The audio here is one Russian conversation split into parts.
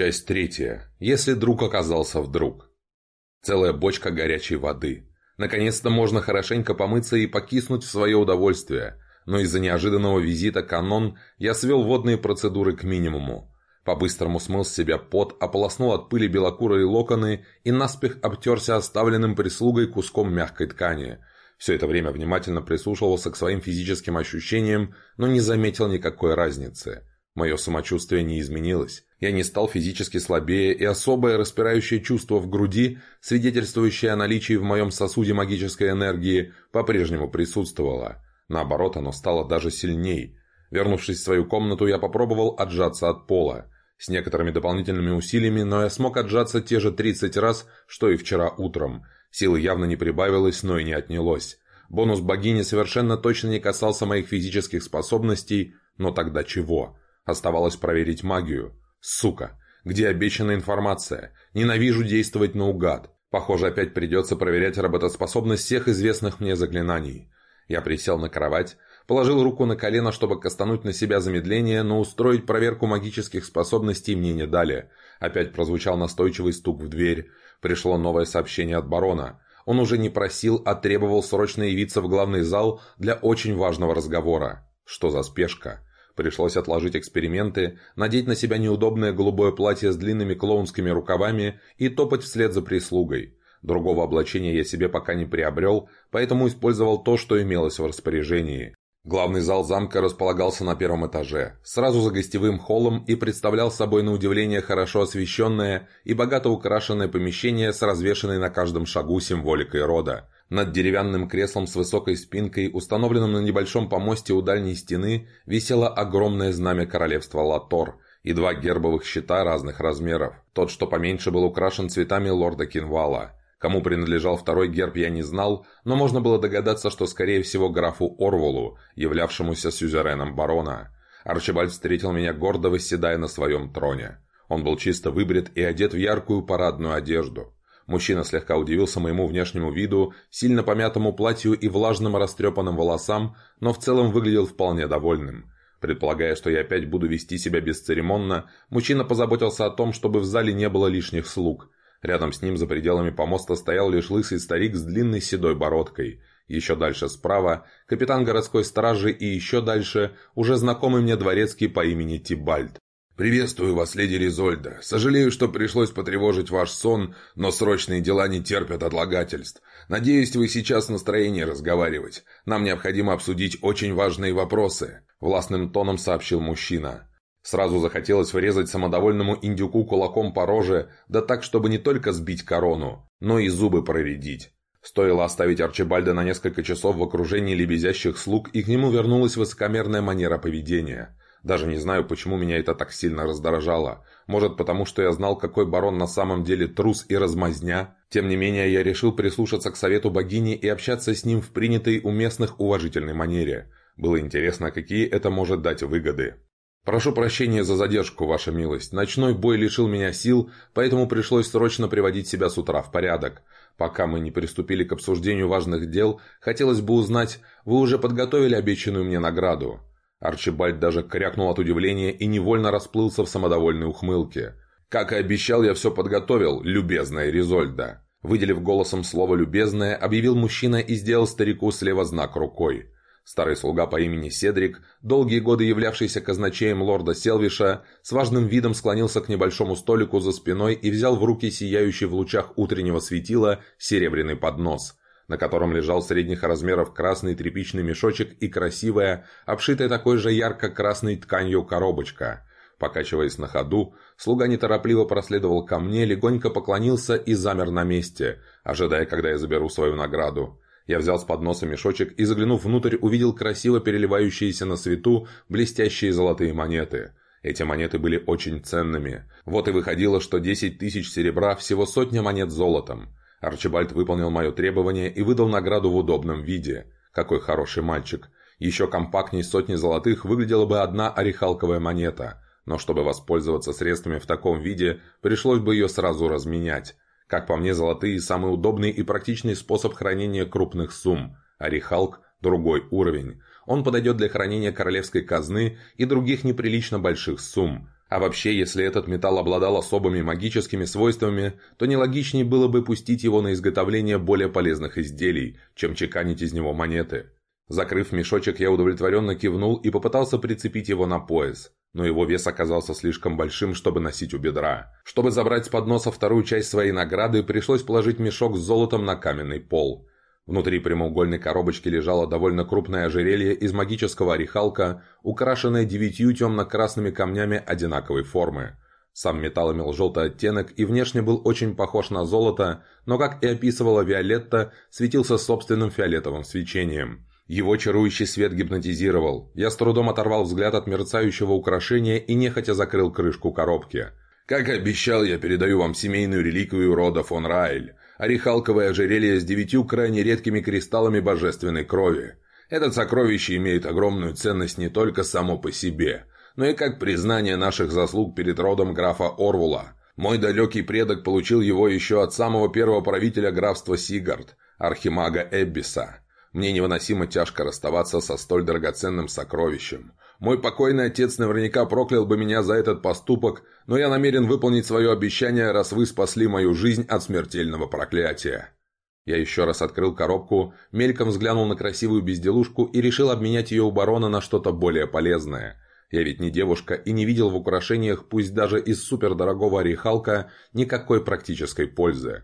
Часть третья. Если друг оказался вдруг. Целая бочка горячей воды. Наконец-то можно хорошенько помыться и покиснуть в свое удовольствие. Но из-за неожиданного визита канон я свел водные процедуры к минимуму. По-быстрому смыл с себя пот, ополоснул от пыли белокурые локоны и наспех обтерся оставленным прислугой куском мягкой ткани. Все это время внимательно прислушивался к своим физическим ощущениям, но не заметил никакой разницы. Мое самочувствие не изменилось. Я не стал физически слабее, и особое распирающее чувство в груди, свидетельствующее о наличии в моем сосуде магической энергии, по-прежнему присутствовало. Наоборот, оно стало даже сильней. Вернувшись в свою комнату, я попробовал отжаться от пола. С некоторыми дополнительными усилиями, но я смог отжаться те же 30 раз, что и вчера утром. Силы явно не прибавилось, но и не отнялось. Бонус богини совершенно точно не касался моих физических способностей, но тогда чего? Оставалось проверить магию. Сука! Где обещанная информация? Ненавижу действовать наугад. Похоже, опять придется проверять работоспособность всех известных мне заклинаний. Я присел на кровать, положил руку на колено, чтобы кастануть на себя замедление, но устроить проверку магических способностей мне не дали. Опять прозвучал настойчивый стук в дверь. Пришло новое сообщение от барона. Он уже не просил, а требовал срочно явиться в главный зал для очень важного разговора. Что за спешка? Пришлось отложить эксперименты, надеть на себя неудобное голубое платье с длинными клоунскими рукавами и топать вслед за прислугой. Другого облачения я себе пока не приобрел, поэтому использовал то, что имелось в распоряжении. Главный зал замка располагался на первом этаже, сразу за гостевым холлом и представлял собой на удивление хорошо освещенное и богато украшенное помещение с развешенной на каждом шагу символикой рода. Над деревянным креслом с высокой спинкой, установленным на небольшом помосте у дальней стены, висело огромное знамя королевства Латор и два гербовых щита разных размеров. Тот, что поменьше, был украшен цветами лорда Кинвала. Кому принадлежал второй герб, я не знал, но можно было догадаться, что, скорее всего, графу Орволу, являвшемуся сюзереном барона. Арчибальд встретил меня гордо восседая на своем троне. Он был чисто выбрит и одет в яркую парадную одежду. Мужчина слегка удивился моему внешнему виду, сильно помятому платью и влажным растрепанным волосам, но в целом выглядел вполне довольным. Предполагая, что я опять буду вести себя бесцеремонно, мужчина позаботился о том, чтобы в зале не было лишних слуг. Рядом с ним за пределами помоста стоял лишь лысый старик с длинной седой бородкой. Еще дальше справа – капитан городской стражи и еще дальше – уже знакомый мне дворецкий по имени Тибальд. «Приветствую вас, леди Ризольда. Сожалею, что пришлось потревожить ваш сон, но срочные дела не терпят отлагательств. Надеюсь, вы сейчас в настроении разговаривать. Нам необходимо обсудить очень важные вопросы», – властным тоном сообщил мужчина. Сразу захотелось врезать самодовольному индюку кулаком по роже, да так, чтобы не только сбить корону, но и зубы проредить. Стоило оставить Арчибальда на несколько часов в окружении лебезящих слуг, и к нему вернулась высокомерная манера поведения – даже не знаю, почему меня это так сильно раздражало. Может, потому что я знал, какой барон на самом деле трус и размазня? Тем не менее, я решил прислушаться к совету богини и общаться с ним в принятой у местных уважительной манере. Было интересно, какие это может дать выгоды. «Прошу прощения за задержку, ваша милость. Ночной бой лишил меня сил, поэтому пришлось срочно приводить себя с утра в порядок. Пока мы не приступили к обсуждению важных дел, хотелось бы узнать, вы уже подготовили обещанную мне награду?» Арчибальд даже крякнул от удивления и невольно расплылся в самодовольной ухмылке. «Как и обещал, я все подготовил, любезная Ризольда». Выделив голосом слово «любезная», объявил мужчина и сделал старику слева знак рукой. Старый слуга по имени Седрик, долгие годы являвшийся казначеем лорда Селвиша, с важным видом склонился к небольшому столику за спиной и взял в руки сияющий в лучах утреннего светила серебряный поднос – на котором лежал средних размеров красный тряпичный мешочек и красивая, обшитая такой же ярко-красной тканью коробочка. Покачиваясь на ходу, слуга неторопливо проследовал ко мне, легонько поклонился и замер на месте, ожидая, когда я заберу свою награду. Я взял с подноса мешочек и, заглянув внутрь, увидел красиво переливающиеся на свету блестящие золотые монеты. Эти монеты были очень ценными. Вот и выходило, что 10 тысяч серебра всего сотня монет золотом. Арчибальд выполнил мое требование и выдал награду в удобном виде. Какой хороший мальчик. Еще компактней сотни золотых выглядела бы одна орехалковая монета. Но чтобы воспользоваться средствами в таком виде, пришлось бы ее сразу разменять. Как по мне, золотые – самый удобный и практичный способ хранения крупных сумм. Орехалк – другой уровень. Он подойдет для хранения королевской казны и других неприлично больших сумм. А вообще, если этот металл обладал особыми магическими свойствами, то нелогичнее было бы пустить его на изготовление более полезных изделий, чем чеканить из него монеты. Закрыв мешочек, я удовлетворенно кивнул и попытался прицепить его на пояс, но его вес оказался слишком большим, чтобы носить у бедра. Чтобы забрать с подноса вторую часть своей награды, пришлось положить мешок с золотом на каменный пол. Внутри прямоугольной коробочки лежало довольно крупное ожерелье из магического орехалка, украшенное девятью темно-красными камнями одинаковой формы. Сам металл имел желтый оттенок и внешне был очень похож на золото, но, как и описывала Виолетта, светился собственным фиолетовым свечением. Его чарующий свет гипнотизировал. Я с трудом оторвал взгляд от мерцающего украшения и нехотя закрыл крышку коробки. «Как и обещал, я передаю вам семейную реликвию рода фон Райль орехалковое ожерелье с девятью крайне редкими кристаллами божественной крови. Это сокровище имеет огромную ценность не только само по себе, но и как признание наших заслуг перед родом графа Орвула. Мой далекий предок получил его еще от самого первого правителя графства Сигард, архимага Эббиса. Мне невыносимо тяжко расставаться со столь драгоценным сокровищем. Мой покойный отец наверняка проклял бы меня за этот поступок, но я намерен выполнить свое обещание, раз вы спасли мою жизнь от смертельного проклятия». Я еще раз открыл коробку, мельком взглянул на красивую безделушку и решил обменять ее у барона на что-то более полезное. Я ведь не девушка и не видел в украшениях, пусть даже из супердорогого орехалка, никакой практической пользы.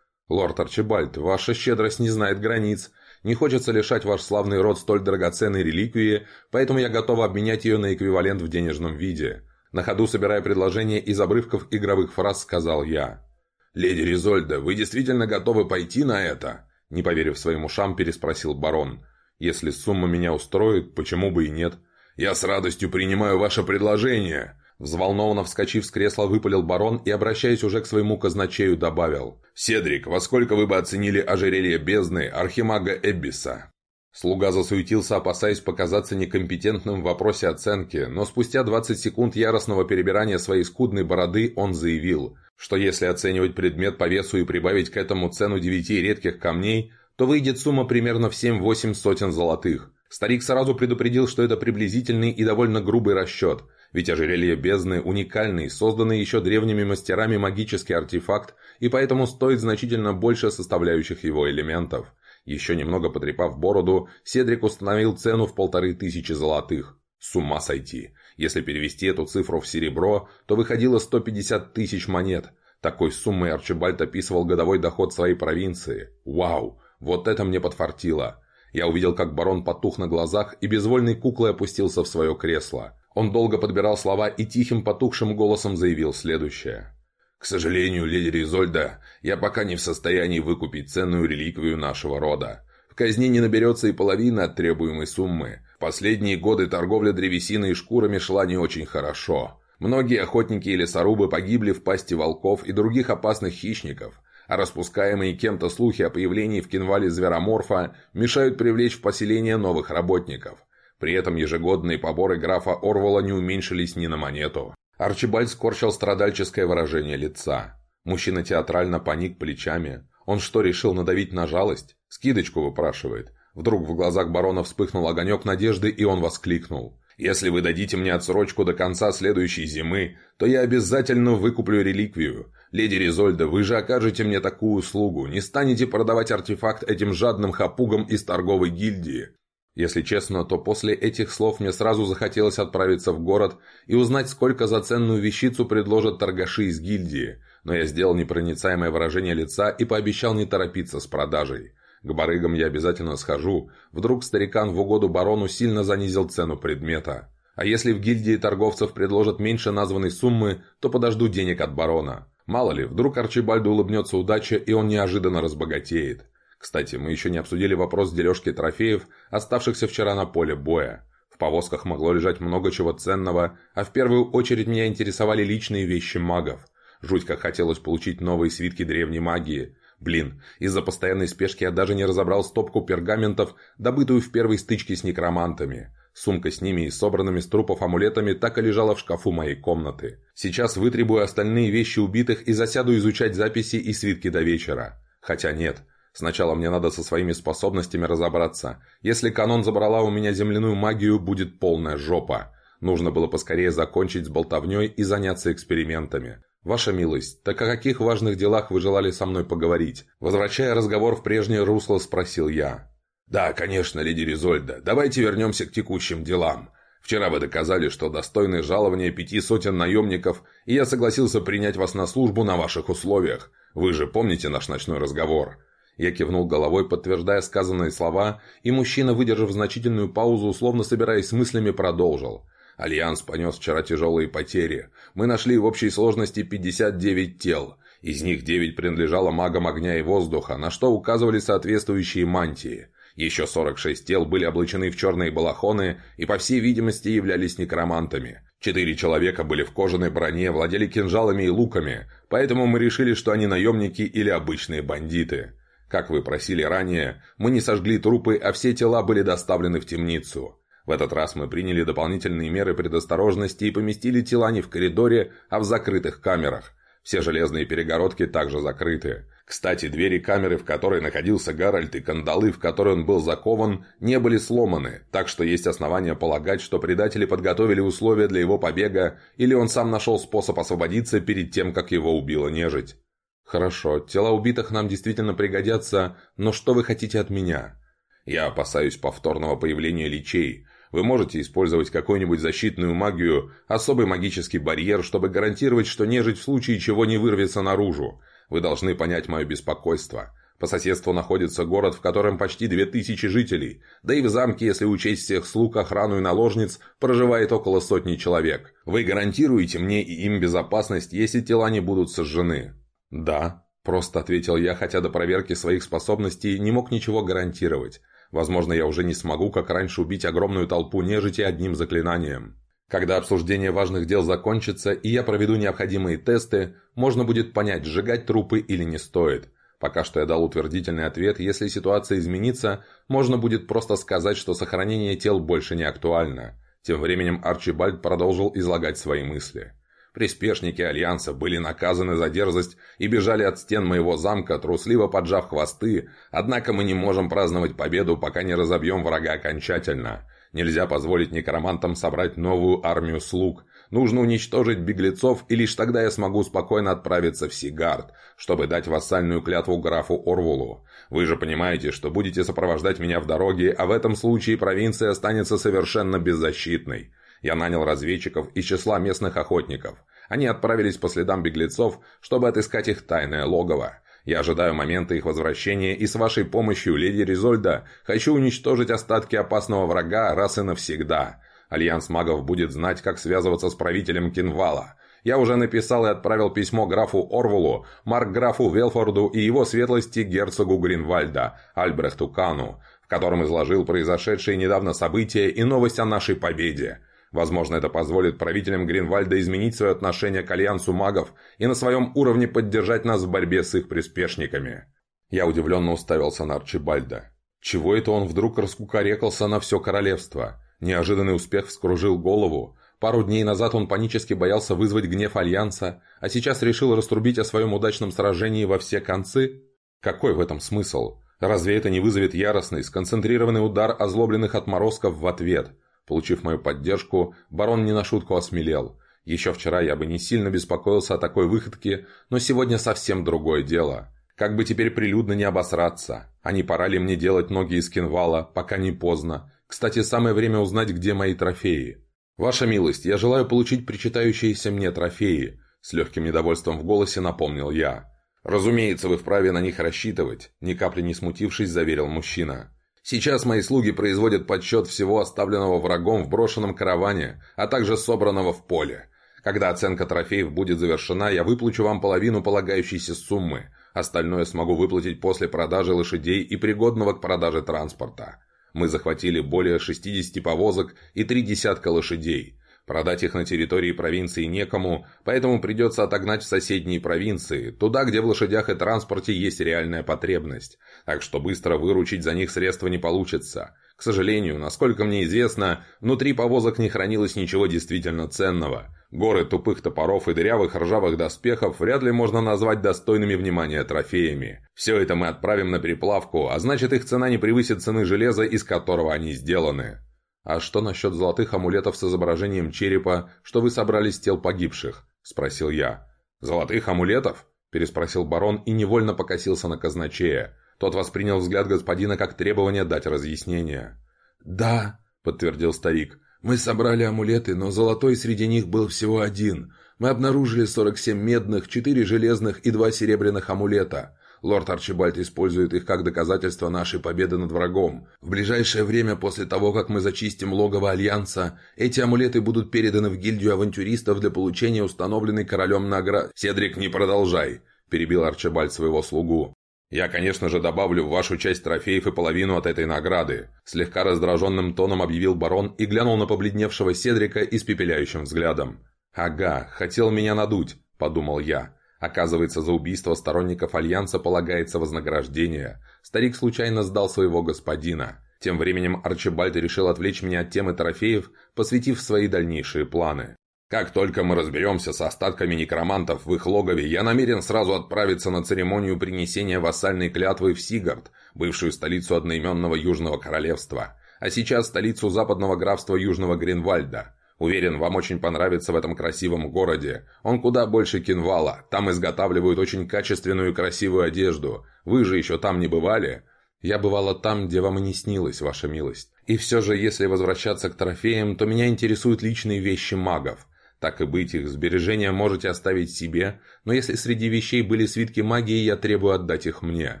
«Лорд Арчибальд, ваша щедрость не знает границ. Не хочется лишать ваш славный род столь драгоценной реликвии, поэтому я готова обменять ее на эквивалент в денежном виде. На ходу, собирая предложение из обрывков игровых фраз, сказал я. «Леди Ризольда, вы действительно готовы пойти на это?» Не поверив своим ушам, переспросил барон. «Если сумма меня устроит, почему бы и нет?» «Я с радостью принимаю ваше предложение!» Взволнованно вскочив с кресла, выпалил барон и, обращаясь уже к своему казначею, добавил. «Седрик, во сколько вы бы оценили ожерелье бездны Архимага Эббиса?» Слуга засуетился, опасаясь показаться некомпетентным в вопросе оценки, но спустя 20 секунд яростного перебирания своей скудной бороды он заявил, что если оценивать предмет по весу и прибавить к этому цену девяти редких камней, то выйдет сумма примерно в 7-8 сотен золотых. Старик сразу предупредил, что это приблизительный и довольно грубый расчет – ведь ожерелье бездны – уникальный, созданный еще древними мастерами магический артефакт, и поэтому стоит значительно больше составляющих его элементов. Еще немного потрепав бороду, Седрик установил цену в полторы тысячи золотых. С ума сойти. Если перевести эту цифру в серебро, то выходило 150 тысяч монет. Такой суммой Арчибальд описывал годовой доход своей провинции. Вау! Вот это мне подфартило. Я увидел, как барон потух на глазах и безвольной куклой опустился в свое кресло. Он долго подбирал слова и тихим потухшим голосом заявил следующее. «К сожалению, леди Ризольда, я пока не в состоянии выкупить ценную реликвию нашего рода. В казне не наберется и половины от требуемой суммы. В последние годы торговля древесиной и шкурами шла не очень хорошо. Многие охотники и лесорубы погибли в пасти волков и других опасных хищников, а распускаемые кем-то слухи о появлении в кинвале звероморфа мешают привлечь в поселение новых работников. При этом ежегодные поборы графа Орвала не уменьшились ни на монету. Арчибальд скорчил страдальческое выражение лица. Мужчина театрально поник плечами. Он что, решил надавить на жалость? Скидочку выпрашивает. Вдруг в глазах барона вспыхнул огонек надежды, и он воскликнул. «Если вы дадите мне отсрочку до конца следующей зимы, то я обязательно выкуплю реликвию. Леди Ризольда, вы же окажете мне такую услугу, не станете продавать артефакт этим жадным хапугам из торговой гильдии. Если честно, то после этих слов мне сразу захотелось отправиться в город и узнать, сколько за ценную вещицу предложат торгаши из гильдии, но я сделал непроницаемое выражение лица и пообещал не торопиться с продажей. К барыгам я обязательно схожу, вдруг старикан в угоду барону сильно занизил цену предмета. А если в гильдии торговцев предложат меньше названной суммы, то подожду денег от барона. Мало ли, вдруг Арчибальду улыбнется удача и он неожиданно разбогатеет. Кстати, мы еще не обсудили вопрос дележки трофеев, оставшихся вчера на поле боя. В повозках могло лежать много чего ценного, а в первую очередь меня интересовали личные вещи магов. Жуть как хотелось получить новые свитки древней магии. Блин, из-за постоянной спешки я даже не разобрал стопку пергаментов, добытую в первой стычке с некромантами. Сумка с ними и собранными с трупов амулетами так и лежала в шкафу моей комнаты. Сейчас вытребую остальные вещи убитых и засяду изучать записи и свитки до вечера. Хотя нет, Сначала мне надо со своими способностями разобраться. Если канон забрала у меня земляную магию, будет полная жопа. Нужно было поскорее закончить с болтовней и заняться экспериментами. «Ваша милость, так о каких важных делах вы желали со мной поговорить?» Возвращая разговор в прежнее русло, спросил я. «Да, конечно, леди Ризольда. Давайте вернемся к текущим делам. Вчера вы доказали, что достойны жалования пяти сотен наемников, и я согласился принять вас на службу на ваших условиях. Вы же помните наш ночной разговор?» Я кивнул головой, подтверждая сказанные слова, и мужчина, выдержав значительную паузу, условно собираясь с мыслями, продолжил. «Альянс понес вчера тяжелые потери. Мы нашли в общей сложности 59 тел. Из них 9 принадлежало магам огня и воздуха, на что указывали соответствующие мантии. Еще 46 тел были облачены в черные балахоны и, по всей видимости, являлись некромантами. Четыре человека были в кожаной броне, владели кинжалами и луками, поэтому мы решили, что они наемники или обычные бандиты. Как вы просили ранее, мы не сожгли трупы, а все тела были доставлены в темницу. В этот раз мы приняли дополнительные меры предосторожности и поместили тела не в коридоре, а в закрытых камерах. Все железные перегородки также закрыты. Кстати, двери камеры, в которой находился Гарольд, и кандалы, в которые он был закован, не были сломаны, так что есть основания полагать, что предатели подготовили условия для его побега, или он сам нашел способ освободиться перед тем, как его убила нежить. «Хорошо, тела убитых нам действительно пригодятся, но что вы хотите от меня?» «Я опасаюсь повторного появления личей. Вы можете использовать какую-нибудь защитную магию, особый магический барьер, чтобы гарантировать, что нежить в случае чего не вырвется наружу. Вы должны понять мое беспокойство. По соседству находится город, в котором почти две тысячи жителей, да и в замке, если учесть всех слуг, охрану и наложниц, проживает около сотни человек. Вы гарантируете мне и им безопасность, если тела не будут сожжены?» «Да», – просто ответил я, хотя до проверки своих способностей не мог ничего гарантировать. Возможно, я уже не смогу, как раньше, убить огромную толпу нежити одним заклинанием. Когда обсуждение важных дел закончится и я проведу необходимые тесты, можно будет понять, сжигать трупы или не стоит. Пока что я дал утвердительный ответ, если ситуация изменится, можно будет просто сказать, что сохранение тел больше не актуально. Тем временем Арчибальд продолжил излагать свои мысли. Приспешники Альянса были наказаны за дерзость и бежали от стен моего замка, трусливо поджав хвосты, однако мы не можем праздновать победу, пока не разобьем врага окончательно. Нельзя позволить некромантам собрать новую армию слуг. Нужно уничтожить беглецов, и лишь тогда я смогу спокойно отправиться в Сигард, чтобы дать вассальную клятву графу Орвулу. Вы же понимаете, что будете сопровождать меня в дороге, а в этом случае провинция останется совершенно беззащитной. Я нанял разведчиков из числа местных охотников. Они отправились по следам беглецов, чтобы отыскать их тайное логово. Я ожидаю момента их возвращения и с вашей помощью, леди Ризольда, хочу уничтожить остатки опасного врага раз и навсегда. Альянс магов будет знать, как связываться с правителем Кинвала. Я уже написал и отправил письмо графу Орвулу, марк-графу Велфорду и его светлости герцогу Гринвальда, Альбрехту Кану, в котором изложил произошедшие недавно события и новость о нашей победе. Возможно, это позволит правителям Гринвальда изменить свое отношение к альянсу магов и на своем уровне поддержать нас в борьбе с их приспешниками. Я удивленно уставился на Арчибальда. Чего это он вдруг раскукарекался на все королевство? Неожиданный успех вскружил голову. Пару дней назад он панически боялся вызвать гнев Альянса, а сейчас решил раструбить о своем удачном сражении во все концы? Какой в этом смысл? Разве это не вызовет яростный, сконцентрированный удар озлобленных отморозков в ответ – Получив мою поддержку, барон не на шутку осмелел. Еще вчера я бы не сильно беспокоился о такой выходке, но сегодня совсем другое дело. Как бы теперь прилюдно не обосраться. А не пора ли мне делать ноги из кинвала, пока не поздно? Кстати, самое время узнать, где мои трофеи. «Ваша милость, я желаю получить причитающиеся мне трофеи», с легким недовольством в голосе напомнил я. «Разумеется, вы вправе на них рассчитывать», ни капли не смутившись, заверил мужчина. Сейчас мои слуги производят подсчет всего оставленного врагом в брошенном караване, а также собранного в поле. Когда оценка трофеев будет завершена, я выплачу вам половину полагающейся суммы. Остальное смогу выплатить после продажи лошадей и пригодного к продаже транспорта. Мы захватили более 60 повозок и три десятка лошадей. Продать их на территории провинции некому, поэтому придется отогнать в соседние провинции, туда, где в лошадях и транспорте есть реальная потребность. Так что быстро выручить за них средства не получится. К сожалению, насколько мне известно, внутри повозок не хранилось ничего действительно ценного. Горы тупых топоров и дырявых ржавых доспехов вряд ли можно назвать достойными внимания трофеями. Все это мы отправим на переплавку, а значит их цена не превысит цены железа, из которого они сделаны. «А что насчет золотых амулетов с изображением черепа, что вы собрали с тел погибших?» – спросил я. «Золотых амулетов?» – переспросил барон и невольно покосился на казначея. Тот воспринял взгляд господина как требование дать разъяснение. «Да», – подтвердил старик, – «мы собрали амулеты, но золотой среди них был всего один. Мы обнаружили 47 медных, 4 железных и 2 серебряных амулета. Лорд Арчибальд использует их как доказательство нашей победы над врагом. В ближайшее время, после того, как мы зачистим логово Альянса, эти амулеты будут переданы в гильдию авантюристов для получения установленной королем награды. «Седрик, не продолжай!» – перебил Арчибальд своего слугу. «Я, конечно же, добавлю в вашу часть трофеев и половину от этой награды», слегка раздраженным тоном объявил барон и глянул на побледневшего Седрика испепеляющим взглядом. «Ага, хотел меня надуть», – подумал я. Оказывается, за убийство сторонников Альянса полагается вознаграждение. Старик случайно сдал своего господина. Тем временем Арчибальд решил отвлечь меня от темы трофеев, посвятив свои дальнейшие планы. Как только мы разберемся с остатками некромантов в их логове, я намерен сразу отправиться на церемонию принесения вассальной клятвы в Сигард, бывшую столицу одноименного Южного Королевства, а сейчас столицу западного графства Южного Гринвальда. Уверен, вам очень понравится в этом красивом городе. Он куда больше Кинвала. Там изготавливают очень качественную и красивую одежду. Вы же еще там не бывали?» «Я бывала там, где вам и не снилось, ваша милость. И все же, если возвращаться к трофеям, то меня интересуют личные вещи магов. Так и быть, их сбережения можете оставить себе, но если среди вещей были свитки магии, я требую отдать их мне».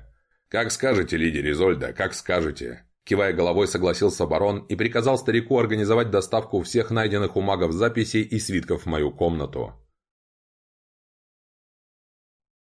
«Как скажете, лидер Изольда, как скажете. Кивая головой, согласился барон и приказал старику организовать доставку всех найденных у магов записей и свитков в мою комнату.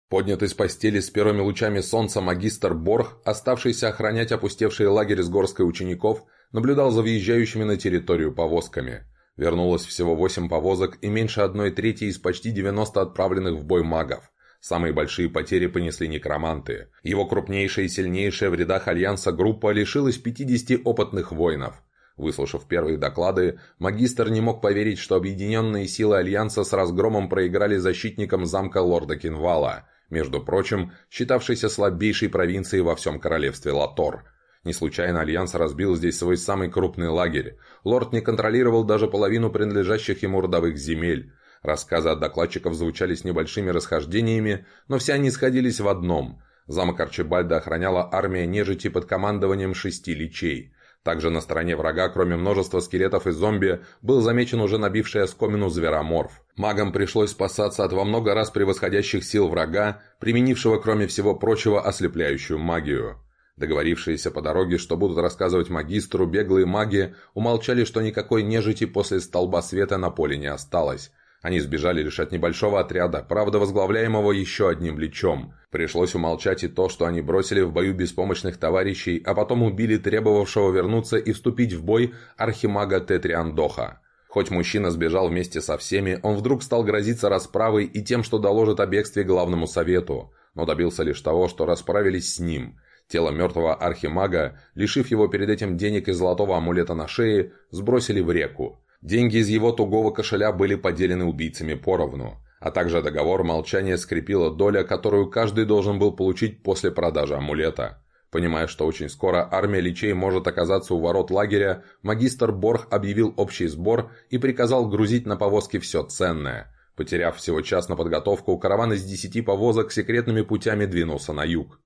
Поднятый с постели с первыми лучами солнца магистр Борх, оставшийся охранять опустевший лагерь с горской учеников, наблюдал за въезжающими на территорию повозками. Вернулось всего восемь повозок и меньше одной трети из почти 90 отправленных в бой магов. Самые большие потери понесли некроманты. Его крупнейшая и сильнейшая в рядах Альянса группа лишилась 50 опытных воинов. Выслушав первые доклады, магистр не мог поверить, что объединенные силы Альянса с разгромом проиграли защитникам замка лорда Кинвала, между прочим, считавшейся слабейшей провинцией во всем королевстве Латор. Не случайно Альянс разбил здесь свой самый крупный лагерь. Лорд не контролировал даже половину принадлежащих ему родовых земель. Рассказы от докладчиков звучали с небольшими расхождениями, но все они сходились в одном. Замок Арчибальда охраняла армия нежити под командованием шести личей. Также на стороне врага, кроме множества скелетов и зомби, был замечен уже набивший оскомину звероморф. Магам пришлось спасаться от во много раз превосходящих сил врага, применившего, кроме всего прочего, ослепляющую магию. Договорившиеся по дороге, что будут рассказывать магистру, беглые маги умолчали, что никакой нежити после столба света на поле не осталось. Они сбежали лишь от небольшого отряда, правда возглавляемого еще одним лечом. Пришлось умолчать и то, что они бросили в бою беспомощных товарищей, а потом убили требовавшего вернуться и вступить в бой архимага Тетриандоха. Хоть мужчина сбежал вместе со всеми, он вдруг стал грозиться расправой и тем, что доложит о бегстве главному совету, но добился лишь того, что расправились с ним. Тело мертвого архимага, лишив его перед этим денег и золотого амулета на шее, сбросили в реку. Деньги из его тугого кошеля были поделены убийцами поровну, а также договор молчания скрепила доля, которую каждый должен был получить после продажи амулета. Понимая, что очень скоро армия личей может оказаться у ворот лагеря, магистр Борх объявил общий сбор и приказал грузить на повозки все ценное. Потеряв всего час на подготовку, караван из десяти повозок секретными путями двинулся на юг.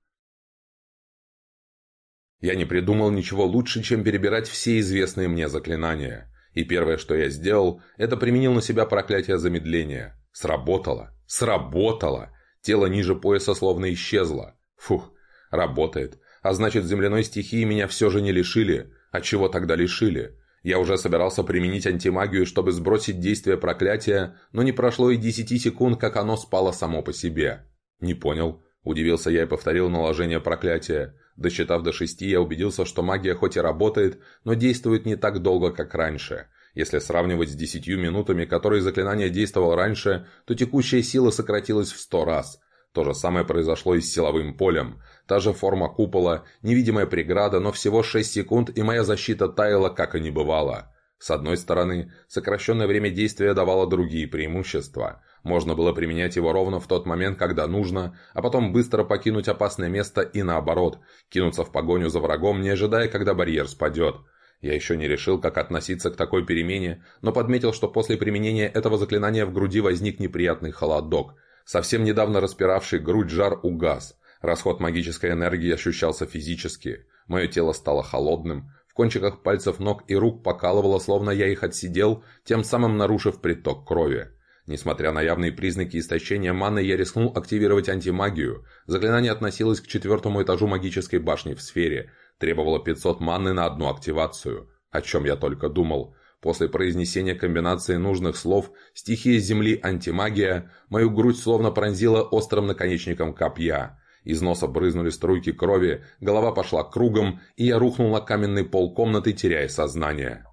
Я не придумал ничего лучше, чем перебирать все известные мне заклинания. И первое, что я сделал, это применил на себя проклятие замедления. Сработало. Сработало. Тело ниже пояса словно исчезло. Фух, работает. А значит, земляной стихии меня все же не лишили. А чего тогда лишили? Я уже собирался применить антимагию, чтобы сбросить действие проклятия, но не прошло и десяти секунд, как оно спало само по себе. Не понял. Удивился я и повторил наложение проклятия. Досчитав до шести, я убедился, что магия хоть и работает, но действует не так долго, как раньше. Если сравнивать с десятью минутами, которые заклинание действовало раньше, то текущая сила сократилась в сто раз. То же самое произошло и с силовым полем. Та же форма купола, невидимая преграда, но всего 6 секунд, и моя защита таяла, как и не бывало. С одной стороны, сокращенное время действия давало другие преимущества. Можно было применять его ровно в тот момент, когда нужно, а потом быстро покинуть опасное место и наоборот, кинуться в погоню за врагом, не ожидая, когда барьер спадет. Я еще не решил, как относиться к такой перемене, но подметил, что после применения этого заклинания в груди возник неприятный холодок. Совсем недавно распиравший грудь жар угас. Расход магической энергии ощущался физически. Мое тело стало холодным. В кончиках пальцев ног и рук покалывало, словно я их отсидел, тем самым нарушив приток крови. Несмотря на явные признаки истощения маны, я рискнул активировать антимагию. Заклинание относилось к четвертому этажу магической башни в сфере. Требовало 500 маны на одну активацию. О чем я только думал. После произнесения комбинации нужных слов «стихия земли антимагия» мою грудь словно пронзила острым наконечником копья. Из носа брызнули струйки крови, голова пошла кругом, и я рухнул на каменный пол комнаты, теряя сознание.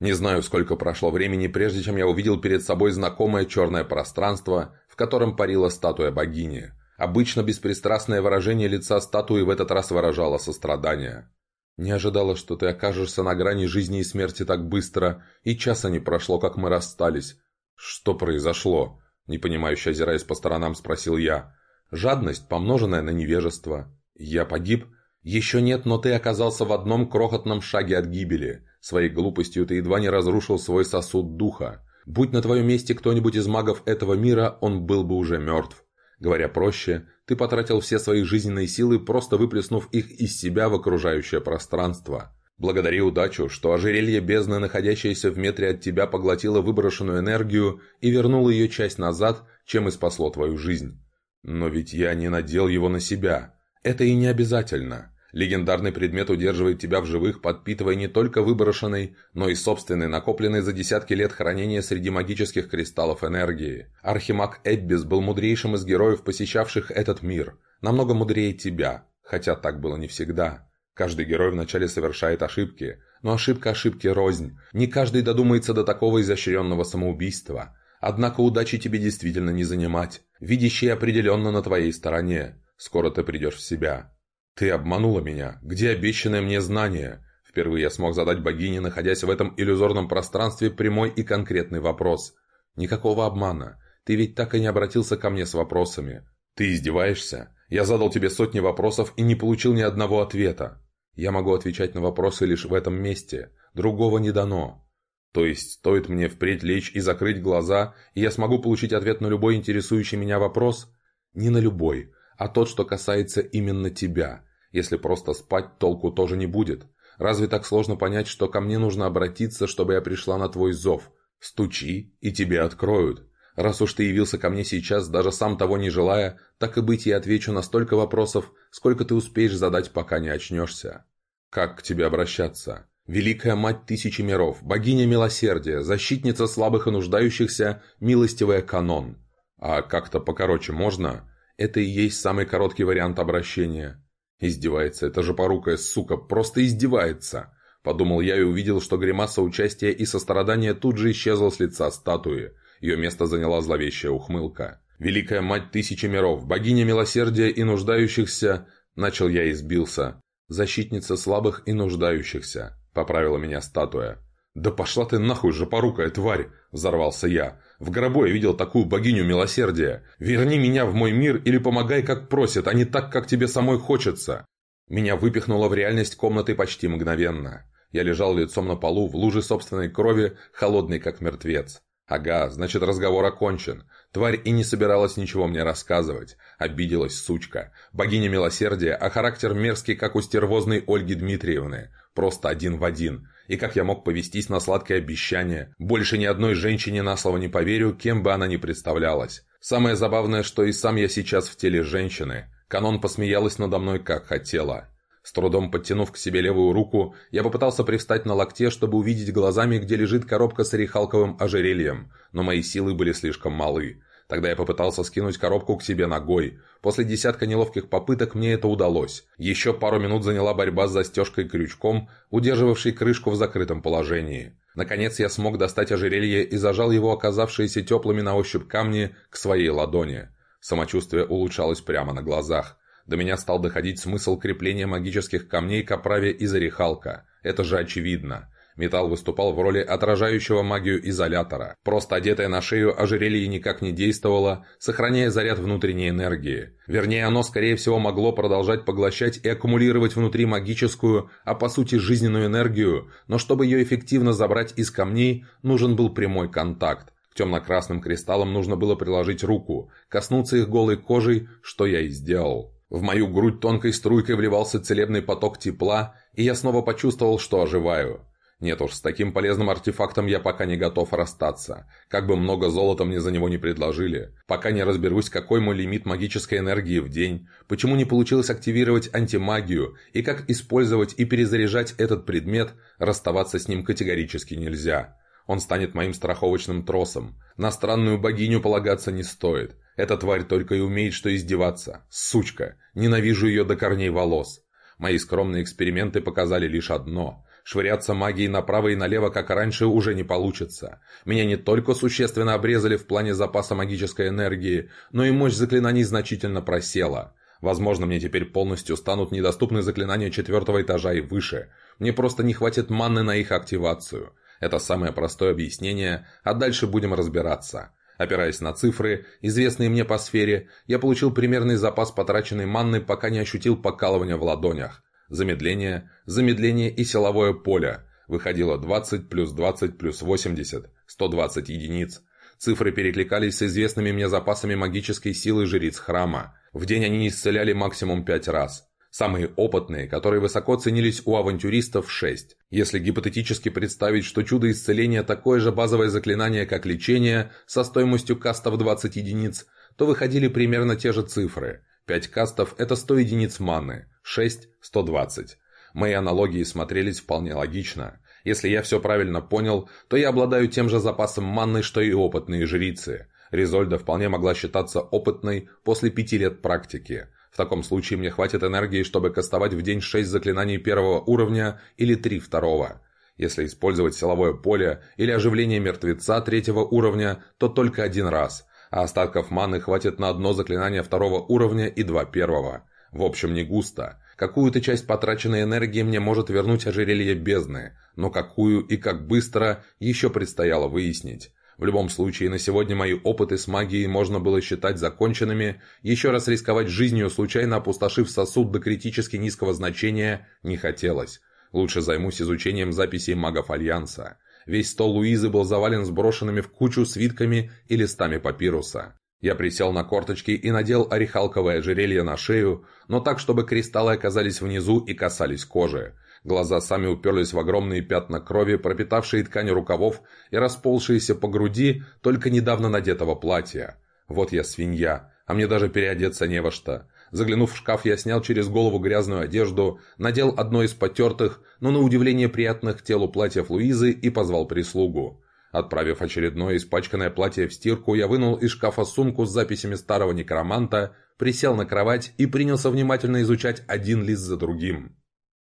Не знаю, сколько прошло времени, прежде чем я увидел перед собой знакомое черное пространство, в котором парила статуя богини. Обычно беспристрастное выражение лица статуи в этот раз выражало сострадание. «Не ожидала, что ты окажешься на грани жизни и смерти так быстро, и часа не прошло, как мы расстались. Что произошло?» Непонимающе озираясь по сторонам, спросил я. «Жадность, помноженная на невежество. Я погиб?» «Еще нет, но ты оказался в одном крохотном шаге от гибели. Своей глупостью ты едва не разрушил свой сосуд духа. Будь на твоем месте кто-нибудь из магов этого мира, он был бы уже мертв. Говоря проще, ты потратил все свои жизненные силы, просто выплеснув их из себя в окружающее пространство. Благодари удачу, что ожерелье бездны, находящееся в метре от тебя, поглотило выброшенную энергию и вернуло ее часть назад, чем и спасло твою жизнь. Но ведь я не надел его на себя. Это и не обязательно. Легендарный предмет удерживает тебя в живых, подпитывая не только выброшенной, но и собственной, накопленной за десятки лет хранения среди магических кристаллов энергии. Архимаг Эббис был мудрейшим из героев, посещавших этот мир. Намного мудрее тебя, хотя так было не всегда. Каждый герой вначале совершает ошибки, но ошибка ошибки рознь. Не каждый додумается до такого изощренного самоубийства. Однако удачи тебе действительно не занимать. Видящий определенно на твоей стороне. Скоро ты придешь в себя. «Ты обманула меня. Где обещанное мне знание?» Впервые я смог задать богине, находясь в этом иллюзорном пространстве, прямой и конкретный вопрос. «Никакого обмана. Ты ведь так и не обратился ко мне с вопросами. Ты издеваешься? Я задал тебе сотни вопросов и не получил ни одного ответа. Я могу отвечать на вопросы лишь в этом месте. Другого не дано. То есть, стоит мне впредь лечь и закрыть глаза, и я смогу получить ответ на любой интересующий меня вопрос? Не на любой, а тот, что касается именно тебя. Если просто спать, толку тоже не будет. Разве так сложно понять, что ко мне нужно обратиться, чтобы я пришла на твой зов? Стучи, и тебе откроют. Раз уж ты явился ко мне сейчас, даже сам того не желая, так и быть я отвечу на столько вопросов, сколько ты успеешь задать, пока не очнешься. Как к тебе обращаться? Великая Мать Тысячи Миров, Богиня Милосердия, Защитница слабых и нуждающихся, Милостивая Канон. А как-то покороче можно? Это и есть самый короткий вариант обращения. Издевается, это же порукая сука, просто издевается. Подумал я и увидел, что гримаса участия и сострадания тут же исчезла с лица статуи. Ее место заняла зловещая ухмылка. «Великая мать тысячи миров, богиня милосердия и нуждающихся...» Начал я и сбился. «Защитница слабых и нуждающихся», — поправила меня статуя. «Да пошла ты нахуй же, порукая тварь!» – взорвался я. «В гробу я видел такую богиню милосердия. Верни меня в мой мир или помогай, как просят, а не так, как тебе самой хочется!» Меня выпихнуло в реальность комнаты почти мгновенно. Я лежал лицом на полу, в луже собственной крови, холодный как мертвец. Ага, значит разговор окончен. Тварь и не собиралась ничего мне рассказывать. Обиделась сучка. Богиня милосердия, а характер мерзкий, как у стервозной Ольги Дмитриевны. Просто один в один. И как я мог повестись на сладкое обещание? Больше ни одной женщине на слово не поверю, кем бы она ни представлялась. Самое забавное, что и сам я сейчас в теле женщины. Канон посмеялась надо мной как хотела. С трудом подтянув к себе левую руку, я попытался привстать на локте, чтобы увидеть глазами, где лежит коробка с орехалковым ожерельем, но мои силы были слишком малы. Тогда я попытался скинуть коробку к себе ногой. После десятка неловких попыток мне это удалось. Еще пару минут заняла борьба с застежкой-крючком, удерживавшей крышку в закрытом положении. Наконец я смог достать ожерелье и зажал его оказавшиеся теплыми на ощупь камни к своей ладони. Самочувствие улучшалось прямо на глазах. До меня стал доходить смысл крепления магических камней к оправе из орехалка. Это же очевидно. Металл выступал в роли отражающего магию изолятора. Просто одетое на шею ожерелье никак не действовало, сохраняя заряд внутренней энергии. Вернее, оно, скорее всего, могло продолжать поглощать и аккумулировать внутри магическую, а по сути жизненную энергию, но чтобы ее эффективно забрать из камней, нужен был прямой контакт. К темно-красным кристаллам нужно было приложить руку, коснуться их голой кожей, что я и сделал. В мою грудь тонкой струйкой вливался целебный поток тепла, и я снова почувствовал, что оживаю. Нет уж, с таким полезным артефактом я пока не готов расстаться. Как бы много золота мне за него не предложили. Пока не разберусь, какой мой лимит магической энергии в день, почему не получилось активировать антимагию, и как использовать и перезаряжать этот предмет, расставаться с ним категорически нельзя. Он станет моим страховочным тросом. На странную богиню полагаться не стоит. Эта тварь только и умеет что издеваться. Сучка. Ненавижу ее до корней волос. Мои скромные эксперименты показали лишь одно. Швыряться магией направо и налево, как раньше, уже не получится. Меня не только существенно обрезали в плане запаса магической энергии, но и мощь заклинаний значительно просела. Возможно, мне теперь полностью станут недоступны заклинания четвертого этажа и выше. Мне просто не хватит манны на их активацию. Это самое простое объяснение, а дальше будем разбираться. Опираясь на цифры, известные мне по сфере, я получил примерный запас потраченной манны, пока не ощутил покалывания в ладонях. Замедление, замедление и силовое поле. Выходило 20 плюс 20 плюс 80, 120 единиц. Цифры перекликались с известными мне запасами магической силы жриц храма. В день они исцеляли максимум 5 раз. Самые опытные, которые высоко ценились у авантюристов, 6. Если гипотетически представить, что чудо исцеления такое же базовое заклинание, как лечение, со стоимостью кастов 20 единиц, то выходили примерно те же цифры. 5 кастов – это 100 единиц маны, 6 – 120. Мои аналогии смотрелись вполне логично. Если я все правильно понял, то я обладаю тем же запасом манны, что и опытные жрицы. Резольда вполне могла считаться опытной после пяти лет практики. В таком случае мне хватит энергии, чтобы кастовать в день 6 заклинаний первого уровня или 3 второго. Если использовать силовое поле или оживление мертвеца третьего уровня, то только один раз, а остатков маны хватит на одно заклинание второго уровня и два первого. В общем, не густо. Какую-то часть потраченной энергии мне может вернуть ожерелье бездны, но какую и как быстро еще предстояло выяснить. В любом случае, на сегодня мои опыты с магией можно было считать законченными, еще раз рисковать жизнью, случайно опустошив сосуд до критически низкого значения, не хотелось. Лучше займусь изучением записей магов Альянса. Весь стол Луизы был завален сброшенными в кучу свитками и листами папируса. Я присел на корточки и надел орехалковое ожерелье на шею, но так, чтобы кристаллы оказались внизу и касались кожи. Глаза сами уперлись в огромные пятна крови, пропитавшие ткань рукавов и расползшиеся по груди только недавно надетого платья. Вот я свинья, а мне даже переодеться не во что. Заглянув в шкаф, я снял через голову грязную одежду, надел одно из потертых, но на удивление приятных телу платьев Луизы и позвал прислугу. Отправив очередное испачканное платье в стирку, я вынул из шкафа сумку с записями старого некроманта, присел на кровать и принялся внимательно изучать один лист за другим.